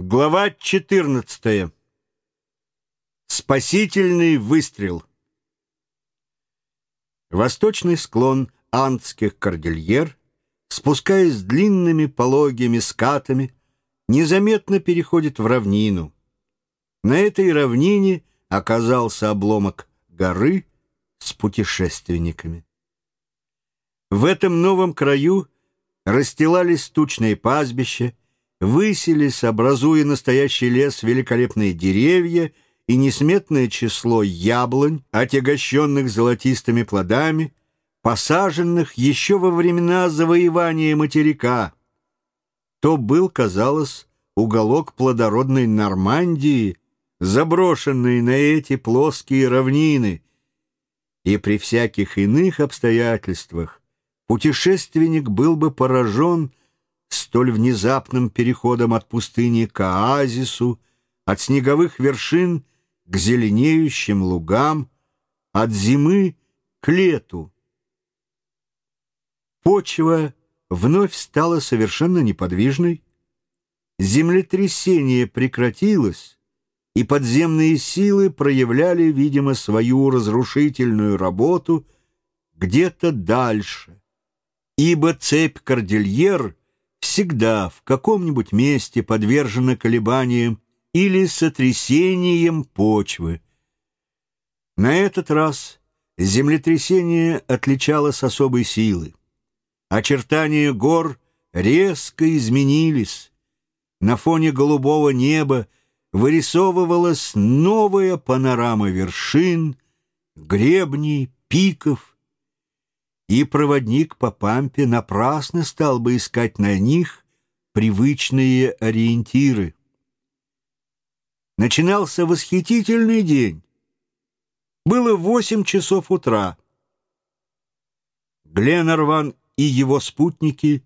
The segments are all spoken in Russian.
Глава 14. Спасительный выстрел. Восточный склон Андских кордильер, спускаясь длинными пологими скатами, незаметно переходит в равнину. На этой равнине оказался обломок горы с путешественниками. В этом новом краю расстилались тучные пастбища, высились, образуя настоящий лес, великолепные деревья и несметное число яблонь, отягощенных золотистыми плодами, посаженных еще во времена завоевания материка. То был, казалось, уголок плодородной Нормандии, заброшенный на эти плоские равнины, и при всяких иных обстоятельствах путешественник был бы поражен столь внезапным переходом от пустыни к оазису, от снеговых вершин к зеленеющим лугам, от зимы к лету. Почва вновь стала совершенно неподвижной, землетрясение прекратилось, и подземные силы проявляли, видимо, свою разрушительную работу где-то дальше, ибо цепь кордильер всегда в каком-нибудь месте подвержена колебаниям или сотрясениям почвы. На этот раз землетрясение отличалось особой силой. Очертания гор резко изменились. На фоне голубого неба вырисовывалась новая панорама вершин, гребней, пиков, и проводник по пампе напрасно стал бы искать на них привычные ориентиры. Начинался восхитительный день. Было восемь часов утра. Гленарван и его спутники,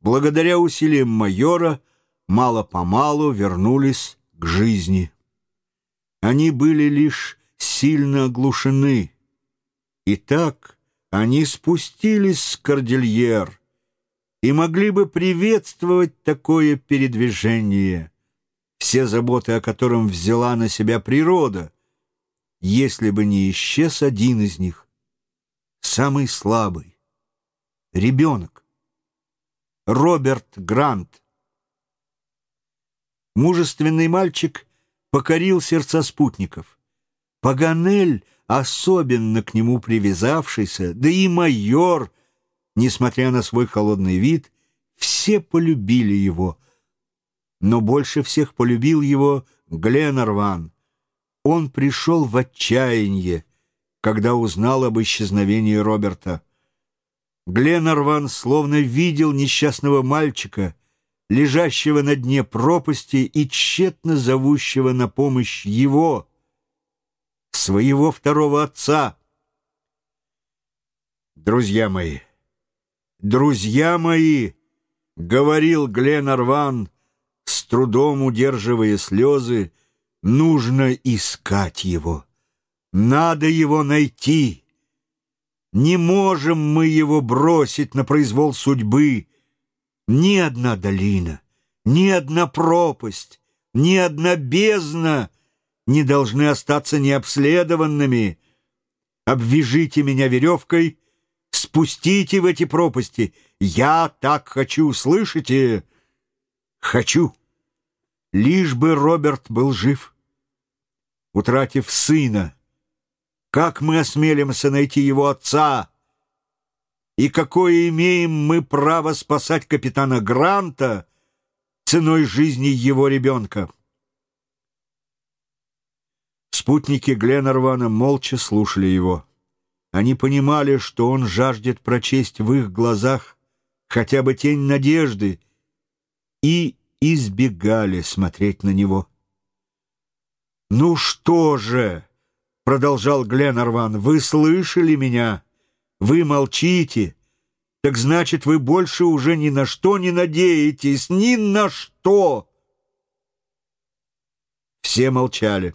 благодаря усилиям майора, мало-помалу вернулись к жизни. Они были лишь сильно оглушены. И так они спустились с кордильер и могли бы приветствовать такое передвижение, все заботы о котором взяла на себя природа, если бы не исчез один из них, самый слабый, ребенок, Роберт Грант. Мужественный мальчик покорил сердца спутников. Паганель — особенно к нему привязавшийся, да и майор, несмотря на свой холодный вид, все полюбили его. Но больше всех полюбил его Гленарван. Он пришел в отчаяние, когда узнал об исчезновении Роберта. Гленарван словно видел несчастного мальчика, лежащего на дне пропасти и тщетно зовущего на помощь его — своего второго отца. Друзья мои, друзья мои, — говорил Гленарван, с трудом удерживая слезы, — нужно искать его. Надо его найти. Не можем мы его бросить на произвол судьбы. Ни одна долина, ни одна пропасть, ни одна бездна — не должны остаться необследованными. Обвяжите меня веревкой, спустите в эти пропасти. Я так хочу, слышите? Хочу. Лишь бы Роберт был жив. Утратив сына, как мы осмелимся найти его отца? И какое имеем мы право спасать капитана Гранта ценой жизни его ребенка? Спутники Гленарвана молча слушали его. Они понимали, что он жаждет прочесть в их глазах хотя бы тень надежды, и избегали смотреть на него. «Ну что же?» — продолжал Гленарван. «Вы слышали меня? Вы молчите. Так значит, вы больше уже ни на что не надеетесь, ни на что!» Все молчали.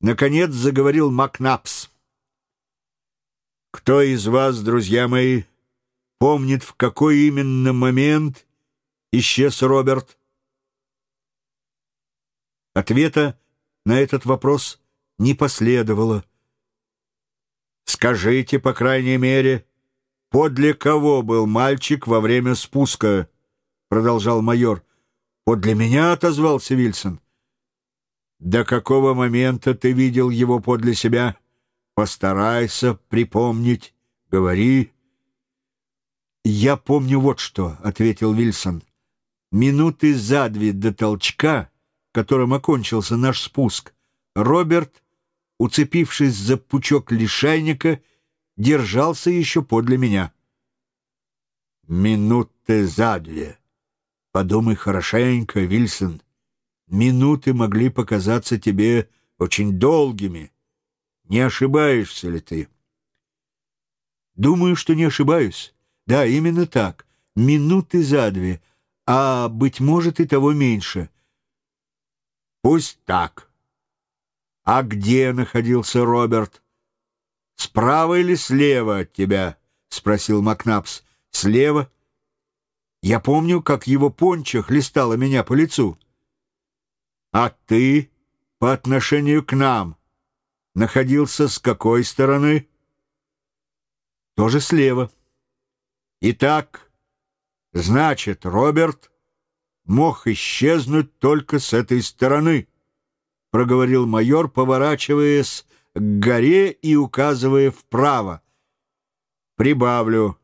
Наконец заговорил Макнапс. «Кто из вас, друзья мои, помнит, в какой именно момент исчез Роберт?» Ответа на этот вопрос не последовало. «Скажите, по крайней мере, подле кого был мальчик во время спуска?» — продолжал майор. «Подле меня», — отозвался Вильсон. «До какого момента ты видел его подле себя? Постарайся припомнить. Говори». «Я помню вот что», — ответил Вильсон. «Минуты за две до толчка, которым окончился наш спуск, Роберт, уцепившись за пучок лишайника, держался еще подле меня». «Минуты за две», Подумай хорошенько, Вильсон. Минуты могли показаться тебе очень долгими. Не ошибаешься ли ты? Думаю, что не ошибаюсь. Да, именно так. Минуты за две, а, быть может, и того меньше. Пусть так. А где находился Роберт? Справа или слева от тебя? — спросил Макнапс. Слева — я помню, как его пончо хлестала меня по лицу. А ты по отношению к нам находился с какой стороны? Тоже слева. Итак, значит, Роберт мог исчезнуть только с этой стороны, проговорил майор, поворачиваясь к горе и указывая вправо. Прибавлю,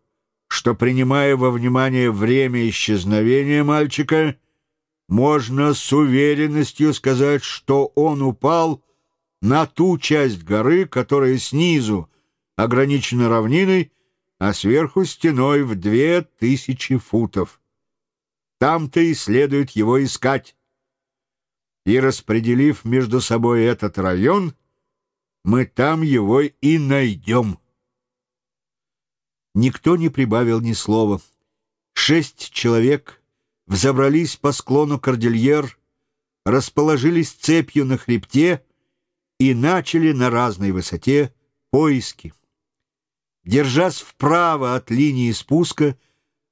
что, принимая во внимание время исчезновения мальчика, можно с уверенностью сказать, что он упал на ту часть горы, которая снизу ограничена равниной, а сверху стеной в две тысячи футов. Там-то и следует его искать. И, распределив между собой этот район, мы там его и найдем. Никто не прибавил ни слова. Шесть человек взобрались по склону кордильер, расположились цепью на хребте и начали на разной высоте поиски. Держась вправо от линии спуска,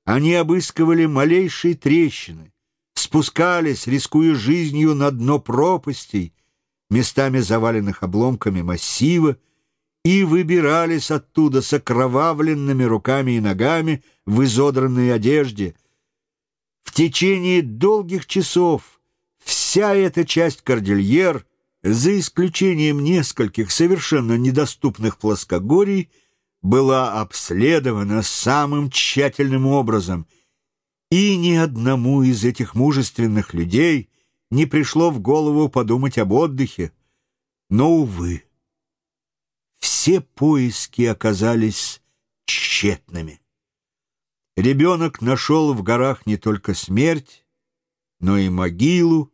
они обыскивали малейшие трещины, спускались, рискуя жизнью на дно пропастей, местами заваленных обломками массива, и выбирались оттуда с окровавленными руками и ногами в изодранной одежде. В течение долгих часов вся эта часть кордильер, за исключением нескольких совершенно недоступных плоскогорий, была обследована самым тщательным образом, и ни одному из этих мужественных людей не пришло в голову подумать об отдыхе. Но, увы, все поиски оказались тщетными. Ребенок нашел в горах не только смерть, но и могилу,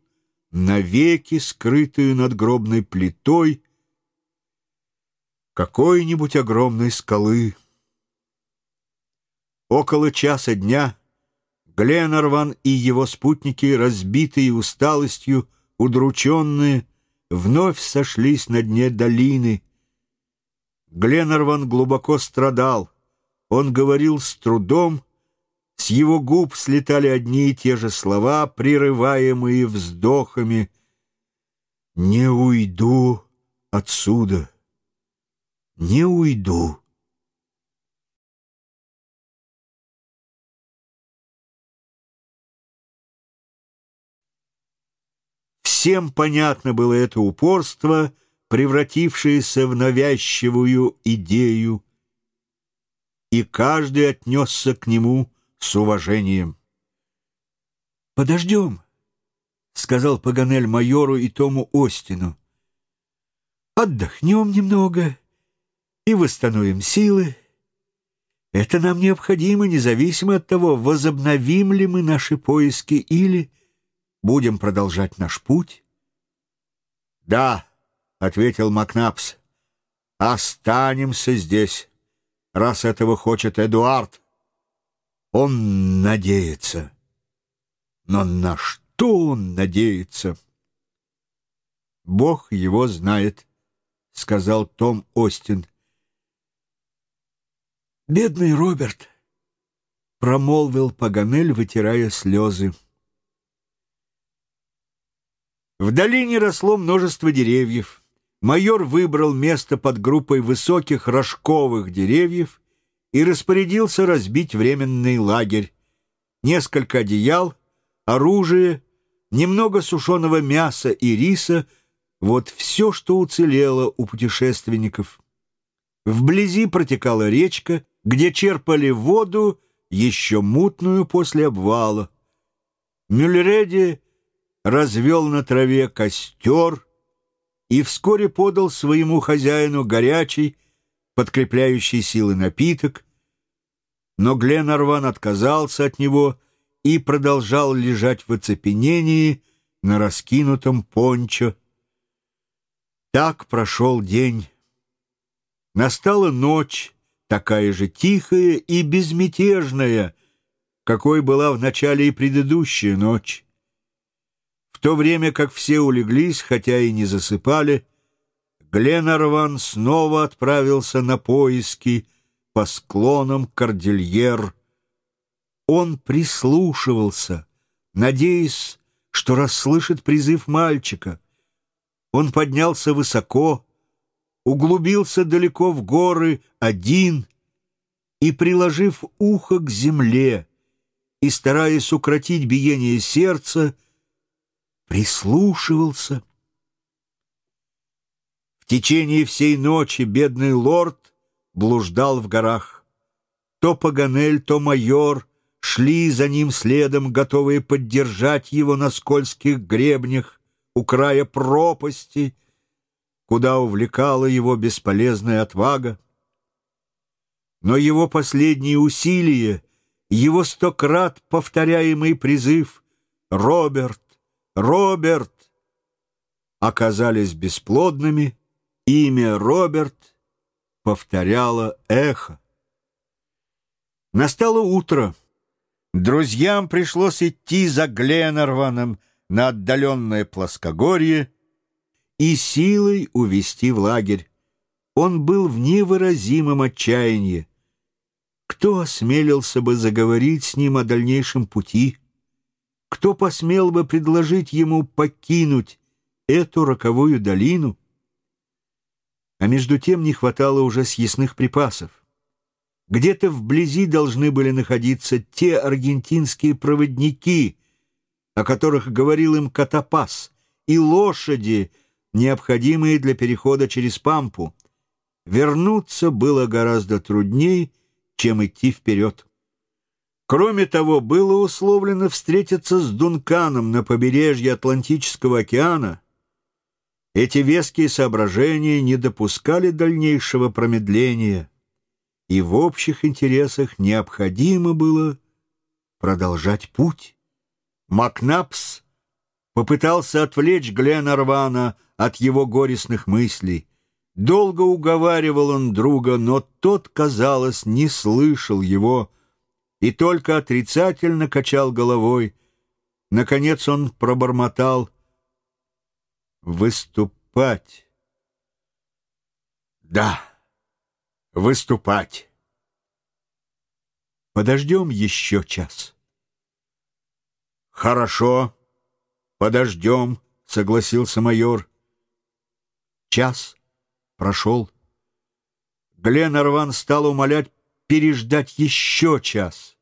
навеки скрытую над гробной плитой какой-нибудь огромной скалы. Около часа дня Гленарван и его спутники, разбитые усталостью, удрученные, вновь сошлись на дне долины — Гленнерван глубоко страдал. Он говорил с трудом, с его губ слетали одни и те же слова, прерываемые вздохами. «Не уйду отсюда, не уйду». Всем понятно было это упорство — превратившееся в навязчивую идею, и каждый отнесся к нему с уважением. «Подождем», — сказал Паганель майору и Тому Остину. «Отдохнем немного и восстановим силы. Это нам необходимо, независимо от того, возобновим ли мы наши поиски или будем продолжать наш путь». «Да», — ответил Макнапс. «Останемся здесь, раз этого хочет Эдуард. Он надеется. Но на что он надеется?» «Бог его знает», — сказал Том Остин. «Бедный Роберт», — промолвил Паганель, вытирая слезы. В долине росло множество деревьев. Майор выбрал место под группой высоких рожковых деревьев и распорядился разбить временный лагерь. Несколько одеял, оружие, немного сушеного мяса и риса — вот все, что уцелело у путешественников. Вблизи протекала речка, где черпали воду, еще мутную после обвала. Мюллереди развел на траве костер и вскоре подал своему хозяину горячий, подкрепляющий силы напиток, но Гленарван отказался от него и продолжал лежать в оцепенении на раскинутом пончо. Так прошел день. Настала ночь, такая же тихая и безмятежная, какой была в начале и предыдущая ночь. В то время как все улеглись, хотя и не засыпали, Гленарван снова отправился на поиски по склонам Кордильер. Он прислушивался, надеясь, что расслышит призыв мальчика. Он поднялся высоко, углубился далеко в горы один и, приложив ухо к земле и стараясь укротить биение сердца, прислушивался. Течение всей ночи бедный лорд блуждал в горах. То Паганель, то майор шли за ним следом, готовые поддержать его на скользких гребнях у края пропасти, куда увлекала его бесполезная отвага. Но его последние усилия, его стократ повторяемый призыв «Роберт! Роберт!» оказались бесплодными, имя Роберт повторяло эхо. Настало утро. Друзьям пришлось идти за Гленарваном на отдаленное плоскогорье, и силой увести в лагерь. Он был в невыразимом отчаянии. Кто осмелился бы заговорить с ним о дальнейшем пути? Кто посмел бы предложить ему покинуть эту роковую долину? А между тем не хватало уже съестных припасов. Где-то вблизи должны были находиться те аргентинские проводники, о которых говорил им Катапас, и лошади — необходимые для перехода через Пампу. Вернуться было гораздо труднее, чем идти вперед. Кроме того, было условлено встретиться с Дунканом на побережье Атлантического океана. Эти веские соображения не допускали дальнейшего промедления, и в общих интересах необходимо было продолжать путь. Макнапс попытался отвлечь Гленарвана от его горестных мыслей. Долго уговаривал он друга, но тот, казалось, не слышал его и только отрицательно качал головой. Наконец он пробормотал «Выступать». «Да, выступать. Подождем еще час». «Хорошо, подождем», — согласился майор. Час прошел. Гленарван стал умолять переждать еще час.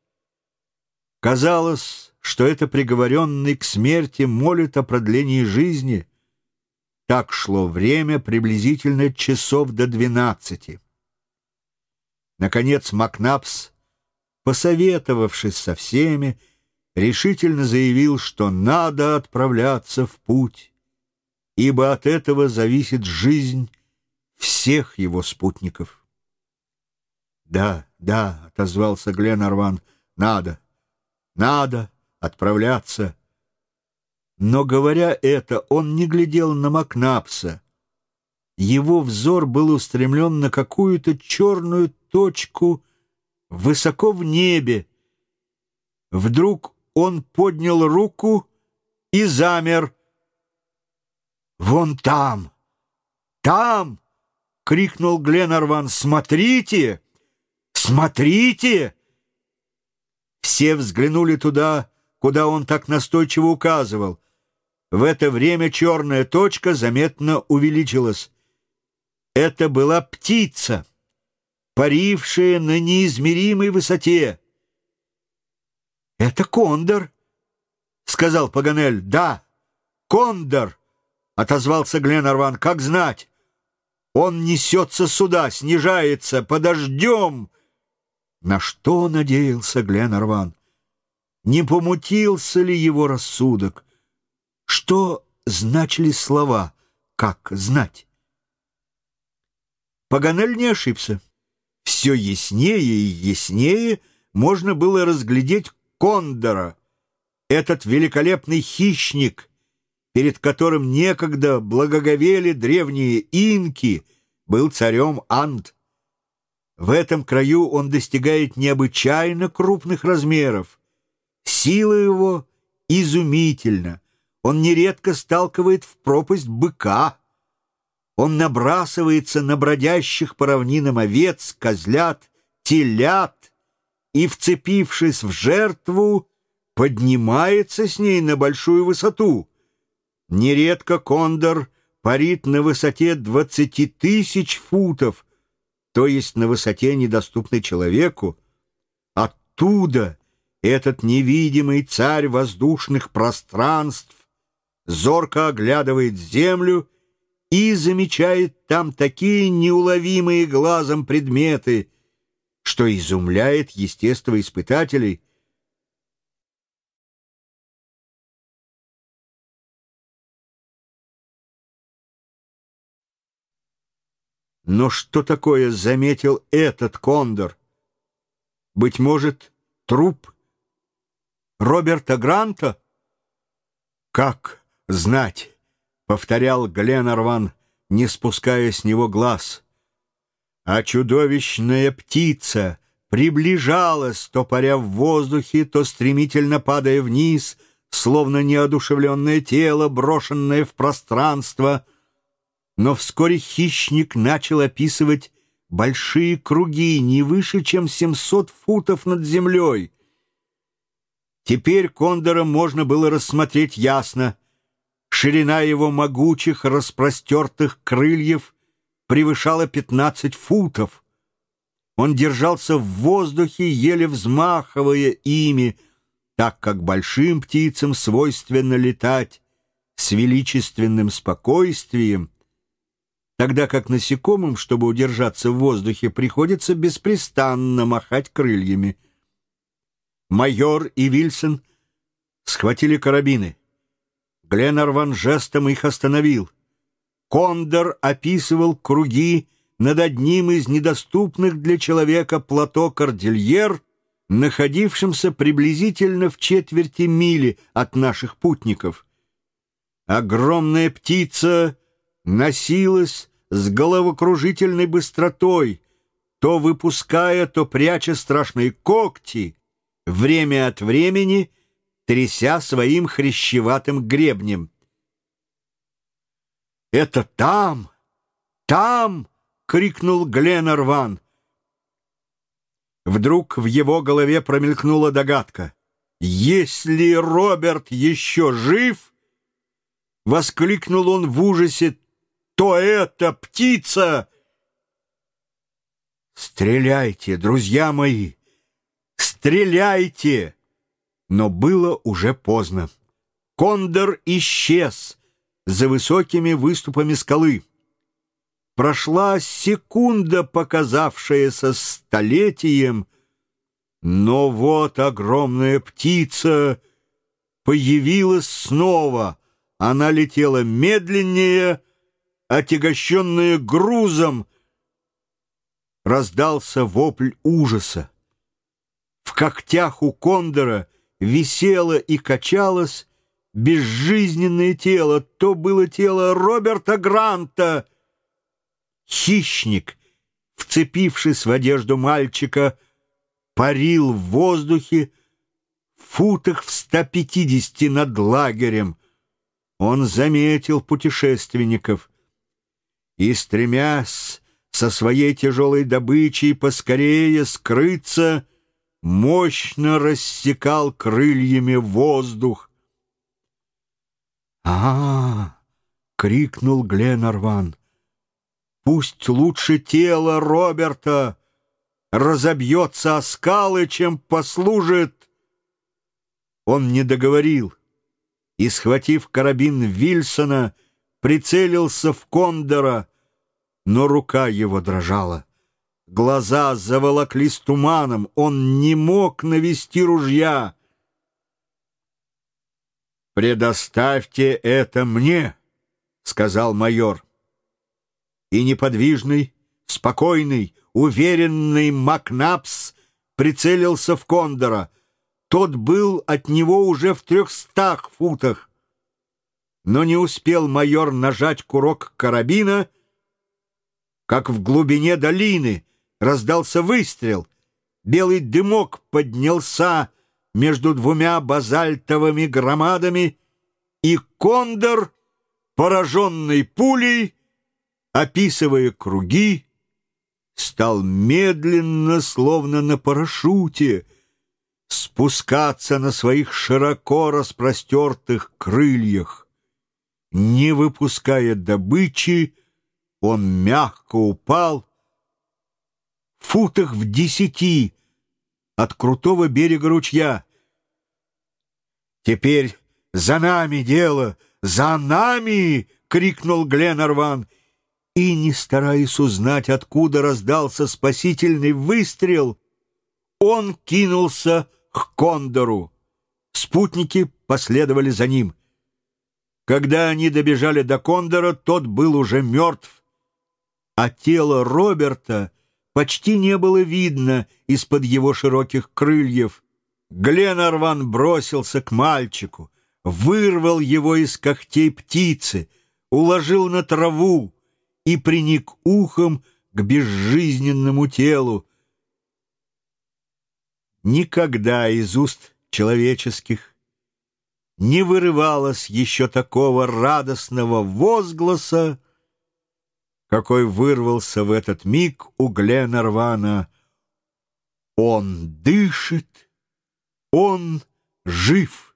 Казалось, что это приговоренный к смерти молит о продлении жизни. Так шло время приблизительно часов до двенадцати. Наконец Макнапс, посоветовавшись со всеми, решительно заявил, что надо отправляться в путь ибо от этого зависит жизнь всех его спутников. «Да, да», — отозвался Гленарван, — «надо, надо отправляться». Но, говоря это, он не глядел на Макнапса. Его взор был устремлен на какую-то черную точку высоко в небе. Вдруг он поднял руку и замер, «Вон там! Там!» — крикнул Гленарван. «Смотрите! Смотрите!» Все взглянули туда, куда он так настойчиво указывал. В это время черная точка заметно увеличилась. Это была птица, парившая на неизмеримой высоте. «Это кондор», — сказал Паганель. «Да, кондор», — отозвался Гленарван. «Как знать? Он несется сюда, снижается, подождем». На что надеялся Гленарван? Не помутился ли его рассудок? Что значили слова «как знать»? Паганель не ошибся. Все яснее и яснее можно было разглядеть кондора, этот великолепный хищник, перед которым некогда благоговели древние инки, был царем Анд. В этом краю он достигает необычайно крупных размеров. Сила его изумительна. Он нередко сталкивает в пропасть быка. Он набрасывается на бродящих по равнинам овец, козлят, телят и, вцепившись в жертву, поднимается с ней на большую высоту. Нередко кондор парит на высоте двадцати тысяч футов, то есть на высоте, недоступной человеку. Оттуда этот невидимый царь воздушных пространств зорко оглядывает землю и замечает там такие неуловимые глазом предметы, что изумляет естествоиспытателей — Но что такое заметил этот кондор? Быть может, труп Роберта Гранта? Как знать, повторял Гленарван, не спуская с него глаз. А чудовищная птица приближалась, то паря в воздухе, то стремительно падая вниз, словно неодушевленное тело, брошенное в пространство — но вскоре хищник начал описывать большие круги, не выше, чем 700 футов над землей. Теперь кондора можно было рассмотреть ясно. Ширина его могучих распростертых крыльев превышала 15 футов. Он держался в воздухе, еле взмахивая ими, так как большим птицам свойственно летать с величественным спокойствием — тогда как насекомым, чтобы удержаться в воздухе, приходится беспрестанно махать крыльями. Майор и Вильсон схватили карабины. Гленарван жестом их остановил. Кондор описывал круги над одним из недоступных для человека плато Кордильер, находившимся приблизительно в четверти мили от наших путников. Огромная птица носилась с головокружительной быстротой, то выпуская, то пряча страшные когти, время от времени тряся своим хрящеватым гребнем. «Это там! Там!» — крикнул Гленарван. Вдруг в его голове промелькнула догадка. «Если Роберт еще жив!» — воскликнул он в ужасе то это птица. Стреляйте, друзья мои, стреляйте! Но было уже поздно. Кондор исчез за высокими выступами скалы. Прошла секунда, показавшаяся столетием, но вот огромная птица появилась снова. Она летела медленнее, отягощенные грузом, раздался вопль ужаса. В когтях у кондора висело и качалось безжизненное тело. То было тело Роберта Гранта. Хищник, вцепившись в одежду мальчика, парил в воздухе в футах в 150 над лагерем. Он заметил путешественников — и, стремясь со своей тяжелой добычей поскорее скрыться, мощно рассекал крыльями воздух. а, -а, -а крикнул Гленарван. «Пусть лучше тело Роберта разобьется о скалы, чем послужит!» Он не договорил и, схватив карабин Вильсона, прицелился в Кондора, но рука его дрожала. Глаза заволоклись туманом, он не мог навести ружья. «Предоставьте это мне!» сказал майор. И неподвижный, спокойный, уверенный Макнапс прицелился в Кондора. Тот был от него уже в трехстах футах. Но не успел майор нажать курок карабина, как в глубине долины раздался выстрел. Белый дымок поднялся между двумя базальтовыми громадами, и Кондор пораженный пулей, описывая круги, стал медленно, словно на парашюте, спускаться на своих широко распростертых крыльях. Не выпуская добычи, он мягко упал футах в десяти от крутого берега ручья. Теперь за нами дело — «За нами!» — крикнул Гленарван. И, не стараясь узнать, откуда раздался спасительный выстрел, он кинулся к Кондору. Спутники последовали за ним. Когда они добежали до Кондора, тот был уже мертв, а тело Роберта почти не было видно из-под его широких крыльев. Гленарван бросился к мальчику — вырвал его из когтей птицы, уложил на траву и приник ухом к безжизненному телу. Никогда из уст человеческих не вырывалось еще такого радостного возгласа, какой вырвался в этот миг у Гленарвана. Он дышит, он жив.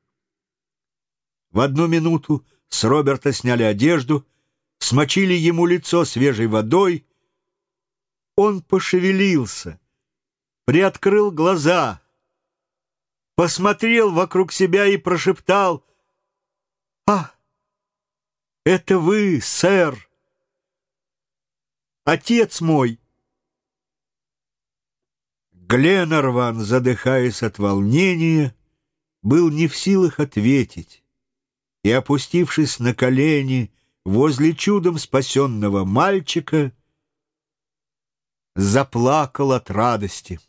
В одну минуту с Роберта сняли одежду, смочили ему лицо свежей водой. Он пошевелился, приоткрыл глаза, посмотрел вокруг себя и прошептал «А, это вы, сэр! Отец мой!» Гленарван, задыхаясь от волнения, был не в силах ответить и, опустившись на колени возле чудом спасенного мальчика, заплакал от радости.